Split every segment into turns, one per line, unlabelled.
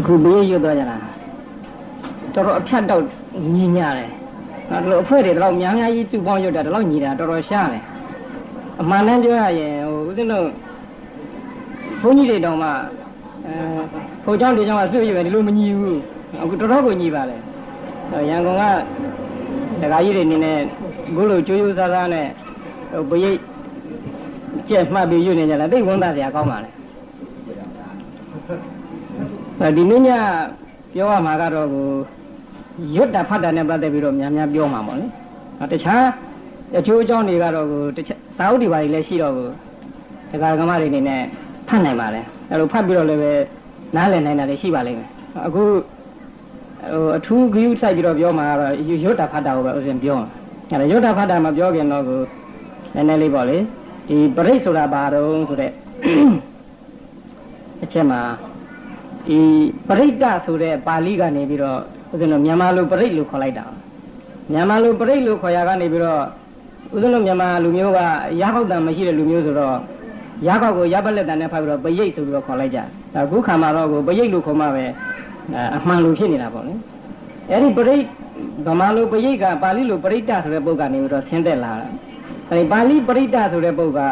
အခုဘေးရွတ်သွားကြတာတော်တော်အဖြတ်တော့ညီညာတယ်အဲ့လိုအဖွဲတွေတော့များများကြီးသူ့ပေါင်းရွတ်တာတော့ညီတာတော်တော်ရှားတယ်အမှန်တမ်းပြောရရင်ဟိုဦးဇင်းတို့ဘုန်းကြီးတွေတောင်မှအဲဟိုเจ้าဒီเจ้าကဆွေ့ရွယ်ဒီလိုမညီဘူးအခုတော်တော်ကိုညီပါလေရန်ကုန်ကဒကာကြီးတွေနေနဲ့ဘုလိုကြိုးကြိုးစားစားနဲ့ဟိုပရိတ်ကျက်မှတ်ပြီးရွတ်နေကြတာသိဝန်သားစရာကောင်းပါလေ ဒီနေ့ညပြောရမှာကတော့ကိုရွတ်တာဖတ်တာနဲ့ပတ်သက်ပြီးတော့များများပြောမှာပေါ့လေ။တခြားအကျိုးအကြောင်းတွေကတော့ကိုတခြားသာဝတိပါတွေလည်းရှိတော့ကိုဒကာကမတွေနေနဲ့ဖတ်နိုင်ပါလေ။အဲလိုဖတ်ပြီးတော့လည်းပဲနားလည်နိုင်တာလည်းရှိပါလိမ့်မယ်။အခုဟိုအထူးဂရုစိုက်ပြီးတော့ပြောမှာကတော့ရွတ်တာဖတ်တာကိုပဲဥစဉ်ပြော။အဲဒါရွတ်တာဖတ်တာမပြောခင်တော့ကိုနည်းနည်းလေးပေါ့လေ။ဒီပရိစ္ဆိုတာဘာတုံးဆိုတဲ့အချက်မှာ ဒီပရိတ္တဆိုတဲ့ပါဠိကနေပြီးတော့ဦးဇင်းတို့မြန်မာလိုပရိတ်လို့ခေါ်လိုက်တာမြန်မာလိုပရိတ်လို့ခေါ်ရကနေပြီးတော့ဦးဇင်းတို့မြန်မာလူမျိုးကရာခောက်တန်မရှိတဲ့လူမျိုးဆိုတော့ရာခောက်ကိုရပလက်တန်နဲ့ဖတ်ပြီးတော့ပရိတ်ဆိုပြီးတော့ခေါ်လိုက်ကြဒါခုခါမှာတော့ကိုပရိတ်လို့ခေါ်မှပဲအမှန်လို့ဖြစ်နေတာပေါ့လေအဲ့ဒီပရိတ်ဗမာလိုပရိတ်ကပါဠိလိုပရိတ္တဆိုတဲ့ပုဂ္ဂကနေပြီးတော့ဆင်းသက်လာတာအဲဒီပါဠိပရိတ္တဆိုတဲ့ပုဂ္ဂဟို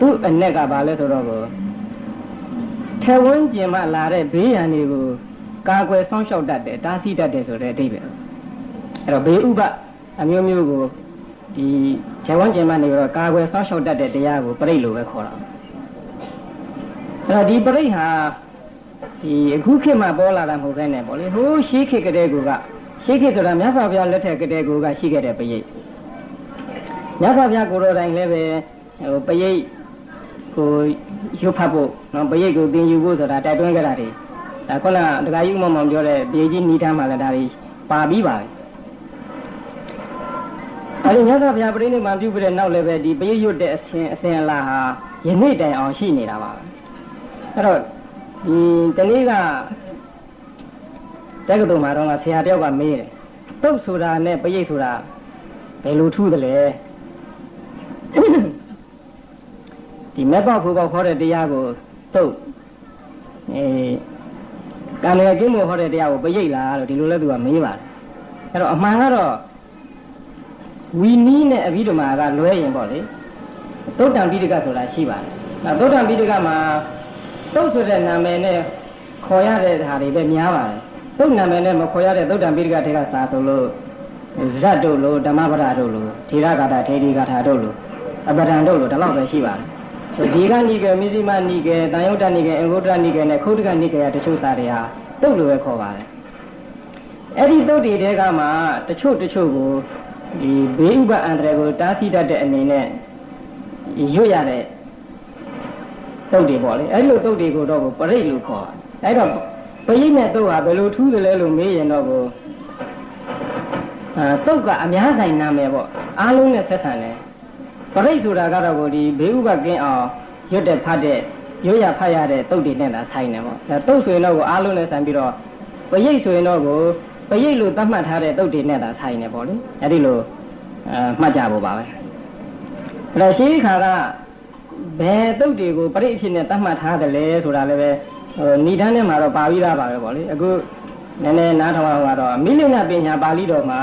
သူ့အ내ကဘာလဲဆိုတော့ကို ထဲဝန်းကျင်မှလာတဲ့ဘေးရန်တွေကိုကာကွယ်ဆောင်ရှောက်တတ်တယ်တားဆီးတတ်တယ်ဆိုတဲ့အဓိပ္ပာယ်အဲ့တော့ဘေးဥပအမျိုးမျိုးကိုဒီထဲဝန်းကျင်မှနေပြီးတော့ကာကွယ်ဆောင်ရှောက်တတ်တဲ့တရားကိုပရိတ်လို့ပဲခေါ်တာအဲ့တော့ဒီပရိတ်ဟာဒီအခုခေတ်မှာပေါ်လာတာမဟုတ်ဘဲနဲ့ပေါ့လေဟိုးရှေးခေတ်ကလေးကရှေးခေတ်ဆိုတာမြတ်စွာဘုရားလက်ထက်ကလေးကရှိခဲ့တဲ့ပရိတ်မြတ်စွာဘုရားကိုယ်တော်တိုင်လည်းပဲဟိုပရိတ် ကိုရုပ်ဖတ်ဖို့နော်ပရိတ်ကိုသင်ယူဖို့ဆိုတာတိုက်တွန်းကြတာတွေဒါခုနဒကာယူမမောင်ပြောတဲ့ပြေကြီးနီးထားမှလည်းဒါတွေပါပြီးပါပဲအဲဒီမြတ်စွာဘုရားပြိဋိနိဗ္ဗာန်ပြုပြီးတဲ့နောက်လည်းပဲဒီပရိတ်ရွတ်တဲ့အစဉ်အစဉ်အလာဟာယနေ့တိုင်အောင်ရှိနေတာပါပဲအဲ့တော့ဒီတနေ့ကတက္ကသိုလ်မှာတော့ဆရာတယောက်ကမေးတယ်တုတ်ဆိုတာနဲ့ပရိတ်ဆိုတာဘယ်လိုထူးသလဲ ဒီမဲ့ပေါက်ခုပေါက်ခေါ်တဲ့တရားကိုတုတ်အဲကံရကင်းမို့ဟောတဲ့တရားကိုပရိတ်လားလို့ဒီလိုလဲသူကမေးပါတယ်အဲ့တော့အမှန်ကတော့ဝီနီးနဲ့အဘိဓမ္မာကလွဲရင်ပေါ့လေသုတ်တံပိဋကဆိုတာရှိပါတယ်အဲသုတ်တံပိဋကမှာသုတ်ဆိုတဲ့နာမည်နဲ့ခေါ်ရတဲ့ဟာတွေပဲများပါတယ်သုတ်နာမည်နဲ့မခေါ်ရတဲ့သုတ်တံပိဋကထဲကစာဆိုလို့ဇတ်တို့လို့ဓမ္မပဒတို့လို့ထေရဂါထာထေရီဂါထာတို့လို့အပဒံတို့လို့ဒီလောက်ပဲရှိပါတယ် ဒီကနိကေမိဇိမနိကေတန်ယုတ်တနိကေအင်္ဂုတ္တနိကေနဲ့ခုတ်တကနိကေရတချို့စာတွေဟာတုတ်လို့ပဲခေါ်ပါတယ်အဲ့ဒီတုတ်တွေတဲကမှတချို့တချို့ကိုဒီဘေးဥပအန္တရာယ်ကိုတားဆီးတတ်တဲ့အနေနဲ့ရွတ်ရတဲ့တုတ်တွေပေါ့လေအဲ့လိုတုတ်တွေကိုတော့ပရိတ်လို့ခေါ်အဲ့တော့ပရိတ်နဲ့တုတ်ဟာဘယ်လိုထူးသလဲလို့မေးရင်တော့ကိုအဲတုတ်ကအများဆိုင်နာမည်ပေါ့အားလုံးနဲ့ဆက်ဆံတယ် ပရိတ်ဆိုတာကတော့ကိုဒီဘေးဥပကင်းအောင်ရွတ်တဲ့ဖတ်တဲ့ရွတ်ရဖတ်ရတဲ့တုတ်တွေနဲ့သာဆိုင်တယ်ပေါ့ဒါတုတ်ဆိုရင်တော့ကိုအားလုံးနဲ့ဆိုင်ပြီးတော့ပရိတ်ဆိုရင်တော့ကိုပရိတ်လို့သတ်မှတ်ထားတဲ့တုတ်တွေနဲ့သာဆိုင်တယ်ပေါ့လေအဲ့ဒီလိုအဲမှတ်ကြဖို့ပါပဲအဲ့တော့ရှိခါကဘယ်တုတ်တွေကိုပရိတ်အဖြစ်နဲ့သတ်မှတ်ထားတယ်လဲဆိုတာလည်းပဲဟိုဏိဒန်းထဲမှာတော့ပါပြီးသားပါပဲပေါ့လေအခုနည်းနည်းနားထောင်အောင်ကတော့မိလိနပညာပါဠိတော်မှာ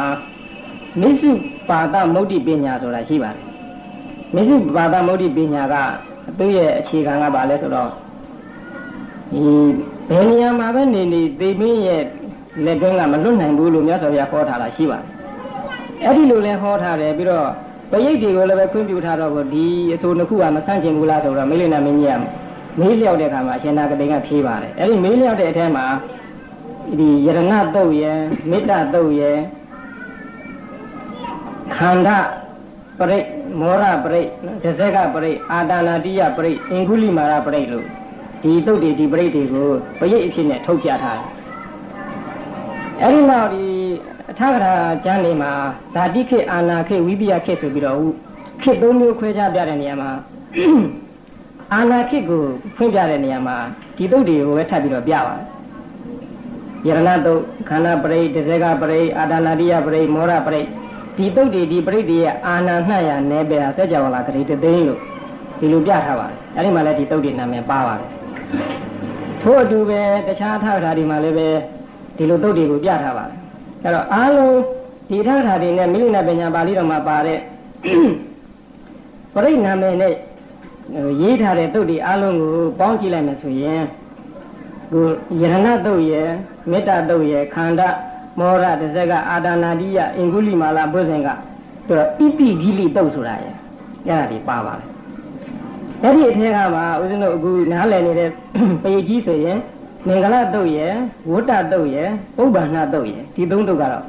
မိစုပါဒမုဒ္ဒိပညာဆိုတာရှိပါတယ် မိစုပါဒမုဒ္ဒိပညာကသူ့ရဲ့အခြေခံကဘာလဲဆိုတော့ဒီဘယ်နေရာမှာပဲနေနေသေမင်းရဲ့လက်တွင်းကမလွတ်နိုင်ဘူးလို့မြတ်စွာဘုရားဟောထားတာရှိပါတယ်အဲ့ဒီလိုလဲဟောထားတယ်ပြီးတော့ပရိတ်တွေကိုလည်းပဲခွင့်ပြုထားတော့ဒီအဆိုနှစ်ခုကမဆန့်ကျင်ဘူးလားဆိုတော့မိလိနာမင်းကြီးကမေးလျောက်တဲ့အခါမှာအရှင်သာကတိန်ကဖြေပါတယ်အဲ့ဒီမေးလျောက်တဲ့အထဲမှာဒီယရဏတုတ်ရဲ့မေတ္တာတုတ်ရဲ့ခန္ဓာ ပရိမောရပရိဒဇက်ကပရိအာတာနာတိယပရိအင်္ဂုလိမာရပရိလို့ဒီတုတ်တွေဒီပရိတွေကိုပရိအဖြစ်နဲ့ထုတ်ပြထားတယ်အဲ့ဒီနောက်ဒီအထာဂရာကျမ်းလေးမှာဇာတိခေအာနာခေဝိပိယခေဆိုပြီးတော့ခေသုံးမျိုးခွဲခြားပြတဲ့နေရာမှာအာနာခေကိုဖွင့်ပြတဲ့နေရာမှာဒီတုတ်တွေကိုပဲထပ်ပြီးတော့ပြပါတယ်ယရဏတုတ်ခန္ဓာပရိဒဇက်ကပရိအာတာနာတိယပရိမောရပရိ ဒီတုတ်တွေဒီပရိသေရဲ့အာနာနှံ့ရနဲပဲစက်ကြဝဠာဂရိတသိန်းလို့ဒီလိုပြထားပါတယ်အဲဒီမှာလည်းဒီတုတ်တွေနာမည်ပါပါတယ်ထိုထို့အတူပဲတခြားထာထာတွေမှာလည်းပဲဒီလိုတုတ်တွေကိုပြထားပါတယ်အဲ့တော့အားလုံးဒီထာထာတွေနဲ့မိလိနာပညာပါဠိတော်မှာပါတဲ့ပရိနာမေနဲ့ရေးထားတဲ့တုတ်တွေအားလုံးကိုပေါင်းကြည့်လိုက်မယ်ဆိုရင်ကိုယရဏတုတ်ရဲ့မေတ္တာတုတ်ရဲ့ခန္ဓာ မောရတဇက်ကအာဒါနာတိယအင်္ဂုလိမာလာဘုဇင်ကသူတော့ဣပိဂိလိတုတ်ဆိုတာရဲ့အဲ့ဒါဒီပါပါတယ်အဲ့ဒီအထက်ကမှာဦးဇင်းတို့အခုနားလည်နေတဲ့ပေကြီးဆိုရင်မင်္ဂလာတုတ်ရဲ့ဝဋ္တတုတ်ရဲ့ဥပ္ပန္နတုတ်ရဲ့ဒီသုံးတုတ်ကတော့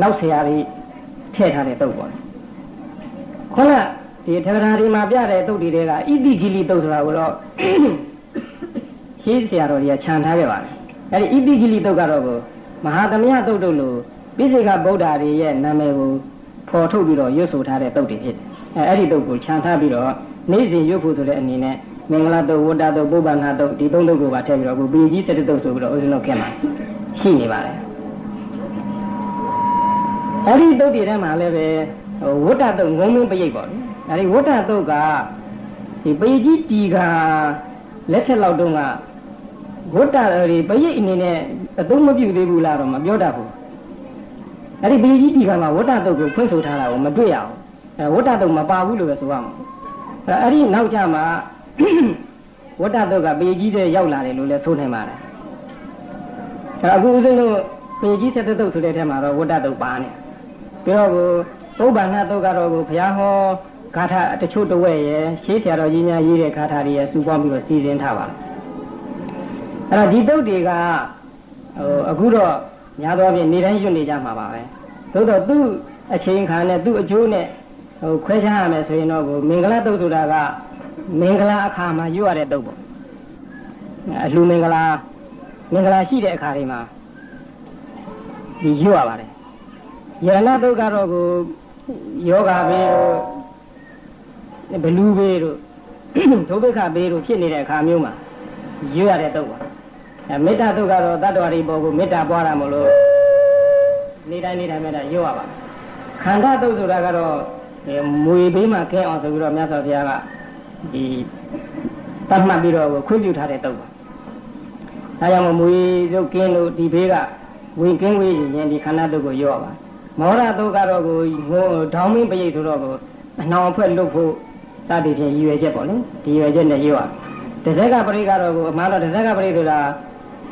နောက်ဆရာကြီးထည့်ထားတဲ့တုတ်ပေါ့ခုနဒီထေရဓာရီမှာပြတဲ့တုတ်တွေကဣတိဂိလိတုတ်ဆိုတာကိုတော့ရှင်းဆရာတော်ကြီးကခြံထားခဲ့ပါတယ်အဲ့ဒီဣတိဂိလိတုတ်ကတော့ကို မဟာသမယတုတ်တုတ်လို့ပိစိကဗုဒ္ဓတွေရဲ့နာမည်ကိုဖော်ထုတ်ပြီးတော့ရွတ်ဆိုထားတဲ့တုတ်တွေဖြစ်တယ်အဲအဲ့ဒီတုတ်ကိုခြံထားပြီးတော့နေ့စဉ်ရွတ်ဖို့ဆိုတဲ့အနေနဲ့မင်္ဂလာတုတ်ဝတ္တတုတ်ပုဗ္ဗနာတုတ်ဒီသုံးတုတ်ကိုပါထည့်ပြီးတော့အခုပေကြီးစတတုတ်ဆိုပြီးတော့ဦးဇင်းတို့ခင်မှာရှိနေပါတယ်အဲ့ဒီတုတ်တွေထဲမှာလည်းပဲဝတ္တတုတ်ငုံမင်းပရိတ်ပေါ့လေအဲ့ဒီဝတ္တတုတ်ကဒီပေကြီးတီကလက်ချက်လောက်တုန်းက ဝတ္တတွေပရိတ်အနေနဲ့အသုံးမပြုသေးဘူးလားတော့မပြောတတ်ဘူးအဲ့ဒီပေကြီးတီကမှာဝတ္တတုတ်ကိုဖွင့်ဆိုထားတာကိုမတွေ့ရအောင်အဲဝတ္တတုတ်မပါဘူးလို့ပဲဆိုရမှာအဲ့ဒီနောက်ကြမှာဝတ္တတုတ်ကပေကြီးတဲ့ရောက်လာတယ်လို့လည်းဆိုနိုင်ပါတယ်အဲ့အခုဦးဇင်းတို့ပေကြီးဆက်တုတ်ဆိုတဲ့ထဲမှာတော့ဝတ္တတုတ်ပါနေပြီးတော့ကိုပုဗ္ဗနာတုတ်ကတော့ကိုဘုရားဟောဂါထာတချို့တဝက်ရဲ့ရှေးဆရာတော်ကြီးများရေးတဲ့ဂါထာတွေရဲ့စူပေါင်းပြီးတော့စီစဉ်ထားပါ အဲ့တော့ဒီတုတ်တွေကဟိုအခုတော့များသောအားဖြင့်နေတိုင်းရွတ်နေကြမှာပါပဲသို့တော့သူ့အချိန်ခါနဲ့သူ့အကျိုးနဲ့ဟိုခွဲခြားရမယ်ဆိုရင်တော့ကိုမင်္ဂလာတုတ်ဆိုတာကမင်္ဂလာအခါမှာရွတ်ရတဲ့တုတ်ပေါ့အလှမင်္ဂလာမင်္ဂလာရှိတဲ့အခါတွေမှာဒီရွတ်ရပါတယ်ယရဏတုတ်ကတော့ကိုယောဂဘေးတို့ဘလူးဘေးတို့ဒုက္ခဘေးတို့ဖြစ်နေတဲ့အခါမျိုးမှာရွတ်ရတဲ့တုတ်ပါအဲ မေတ္တာတုတ်ကတော့တတ္တဝါတွေပေါ်ကိုမေတ္တာပွားတာမလို့နေတိုင်းနေတိုင်းမေတ္တာရွတ်ရပါခန္ဓာတုတ်ဆိုတာကတော့မွေဘေးမှာခင်းအောင်ဆိုပြီးတော့မြတ်စွာဘုရားကဒီတတ်မှတ်ပြီးတော့ခွင့်ပြုထားတဲ့တုတ်ပါအဲကြောင့်မွေရုပ်ကင်းလို့ဒီဘေးကဝင်ကင်းဝေးရင်ဒီခန္ဓာတုတ်ကိုရော့ပါမောရတုတ်ကတော့ကိုဟိုဒေါင်းမင်းပရိတ်ဆိုတော့ကိုအနှောင်အဖွဲ့လွတ်ဖို့စသည်ဖြင့်ရည်ရွယ်ချက်ပေါ့လေဒီရည်ရွယ်ချက်နဲ့ရော့တဇက်ကပရိတ်ကတော့ကိုအမှားတော့တဇက်ကပရိတ်ဆိုတာ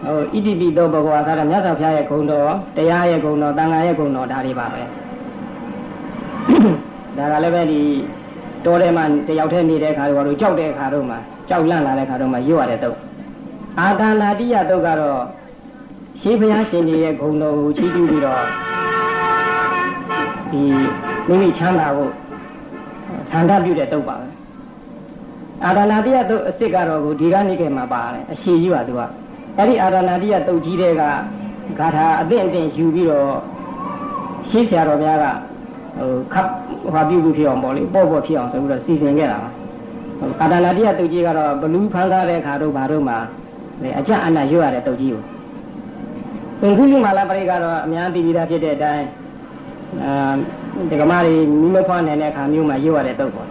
ဟိုဣတိပိတောဘဂဝါသာမြတ်စွာဘုရားရဲ့ဂုဏ်တော်တရားရဲ့ဂုဏ်တော်တန်ခါရဲ့ဂုဏ်တော်ဒါတွေပါပဲဒါကလည်းပဲဒီတောထဲမှာတယောက်တည်းနေတဲ့ခါတော့ကြောက်တဲ့ခါတော့မှကြောက်လန့်လာတဲ့ခါတော့မှရွတ်ရတဲ့တုတ်အာတာနာတိယတုတ်ကတော့ရှိဘုရားရှင်ကြီးရဲ့ဂုဏ်တော်ကိုချီးကျူးပြီးတော့ဒီမိမိချမ်းသာဖို့ဆန္ဒပြုတဲ့တုတ်ပါပဲအာရဏတိယတုတ်အစ်စ်ကတော့ကိုဒီကနေ့ကမှာပါတယ်အရှိကြီးပါသူက အဲ့ဒီအာရဏတိယတုတ်ကြီးတဲ့ကဂါထာအသင့်အသင့်ယူပြီးတော့ရှင်းဆရာတော်များကဟိုခပ်ဟောပြုပြုဖြစ်အောင်ပေါ့လေပေါ့ပေါ့ဖြစ်အောင်ဆိုပြီးတော့စီစဉ်ခဲ့တာပါအာရဏတိယတုတ်ကြီးကတော့ဘလူးဖန်ကားတဲ့ခါတို့ဘာတို့မှာအကြအနရွတ်ရတဲ့တုတ်ကြီးကိုသင်္ကုလိမာလာပရိကတော့အများသိပြီးသားဖြစ်တဲ့အတိုင်းအဲဒီကမားတွေမိမဖွားနေတဲ့အခါမျိုးမှာရွတ်ရတဲ့တုတ်ပေါ့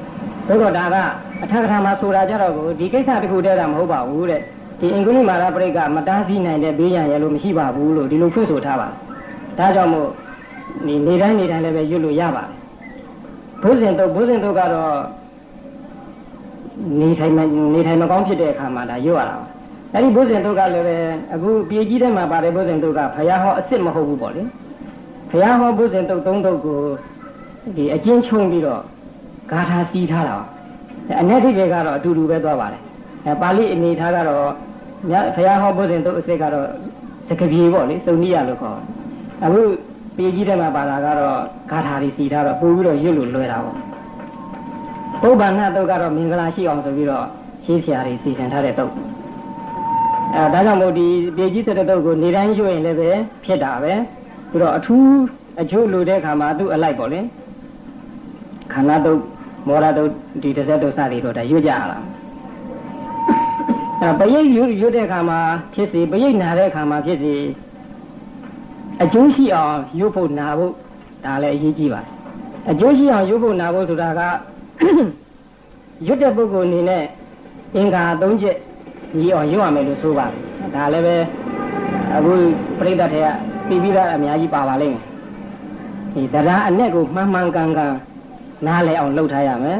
သို့တော့ဒါကအထက်ကထာမှာဆိုတာကြတော့ကိုဒီကိစ္စတခုတည်းကမဟုတ်ပါဘူးတဲ့ ဒီအင်္ဂုလိမာလာပရိကမတားဆီးနိုင်တဲ့ဘေးရန်ရလို့မရှိပါဘူးလို့ဒီလိုဖွင့်ဆိုထားပါဒါကြောင့်မို့ဒီနေတိုင်းနေတိုင်းလည်းပဲရွတ်လို့ရပါတယ်ဘုဇင်တုတ်ဘုဇင်တုတ်ကတော့နေထိုင်မနေထိုင်မကောင်းဖြစ်တဲ့အခါမှာဒါရွတ်ရတာပါအဲ့ဒီဘုဇင်တုတ်ကလည်းပဲအခုပြေကြီးထဲမှာပါတယ်ဘုဇင်တုတ်ကဘုရားဟောအစ်စ်မဟုတ်ဘူးပေါ့လေဘုရားဟောဘုဇင်တုတ်သုံးတုတ်ကိုဒီအကျဉ်းချုံပြီးတော့ဂါထာစီးထားတာပါအ내တိတွေကတော့အတူတူပဲသွားပါတယ် အဲပါဠိအနေထားကတော့မြတ်ဘုရားဟောဘုဇင်တုတ်အစ်စ်ကတော့စကပြေပေါ့လေစုံနိယလို့ခေါ်တယ်အခုပြေကြီးထဲမှာပါတာကတော့ဂါထာတွေစီထားတော့ပို့ပြီးတော့ရွတ်လို့လွယ်တာပေါ့ပုဗ္ဗဏတုတ်ကတော့မင်္ဂလာရှိအောင်ဆိုပြီးတော့ရှင်းဆရာတွေစီစဉ်ထားတဲ့တုတ်အဲဒါကြောင့်မို့ဒီပြေကြီးတဲ့တုတ်ကိုနေတိုင်းရွတ်ရင်လည်းပဲဖြစ်တာပဲပြီးတော့အထူးအကျိုးလိုတဲ့ခါမှာသူ့အလိုက်ပေါ့လေခန္ဓာတုတ်မောရတုတ်ဒီတစ်ဆက်တုတ်စသည်တော့ဒါရွတ်ကြရတာ အဲပရိတ်ရွတ်တဲ့ခါမှာဖြစ်စီပရိတ်နာတဲ့ခါမှာဖြစ်စီအကျိုးရှိအောင်ရွတ်ဖို့နာဖို့ဒါလည်းအရေးကြီးပါတယ်အကျိုးရှိအောင်ရွတ်ဖို့နာဖို့ဆိုတာကရွတ်တဲ့ပုဂ္ဂိုလ်အနေနဲ့အင်္ဂါ၃ချက်ညီအောင်ရွတ်ရမယ်လို့ဆိုပါတယ်ဒါလည်းပဲအခုပြိဿထဲကပြီးပြီးသားအများကြီးပါပါလိမ့်မယ်ဒီတရားအ내ကိုမှန်မှန်ကန်ကန်နားလည်အောင်လုပ်ထားရမယ်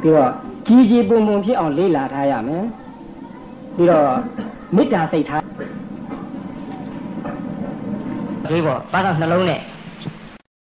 ပြီးတော့ ကြီးကြီးပုံပုံဖြစ်အောင်လေ့လာထားရမယ်ပြီးတော့မေတ္တာစိတ်ထားဒီပေါ့ပါတော့နှလုံးနဲ့